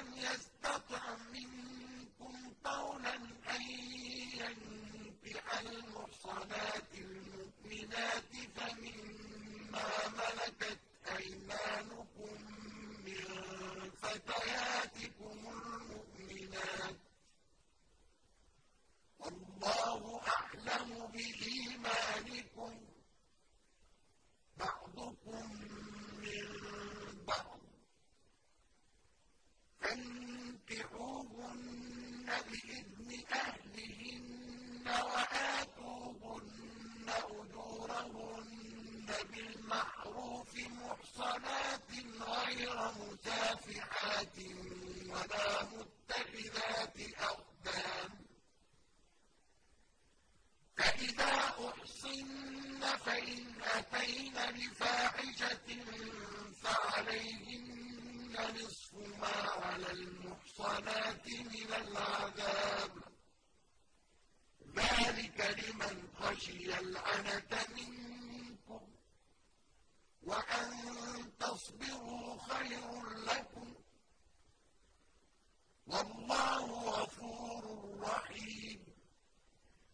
لم يستطع منكم طولا أن ينكح المحصنات المؤمنات فمما ملكت أيمانكم من فتياتكم بِإِذْنِ أَهْلِهِنَّ وَآتُوهُنَّ أُجُورَهُنَّ بِالْمَعْرُوفِ مُحْصَنَاتٍ غَيْرَ مُسَافِحَاتٍ وَلَا مُتَّخِذَاتِ أَخْدَانٍ ۚ فَإِذَا أُحْصِنَّ فَإِنْ أَتَيْنَ بِفَاحِشَةٍ فَعَلَيْهِنَّ نصف ما على المحصنات من العذاب. ذلك لمن خشي العنة منكم وأن تصبروا خير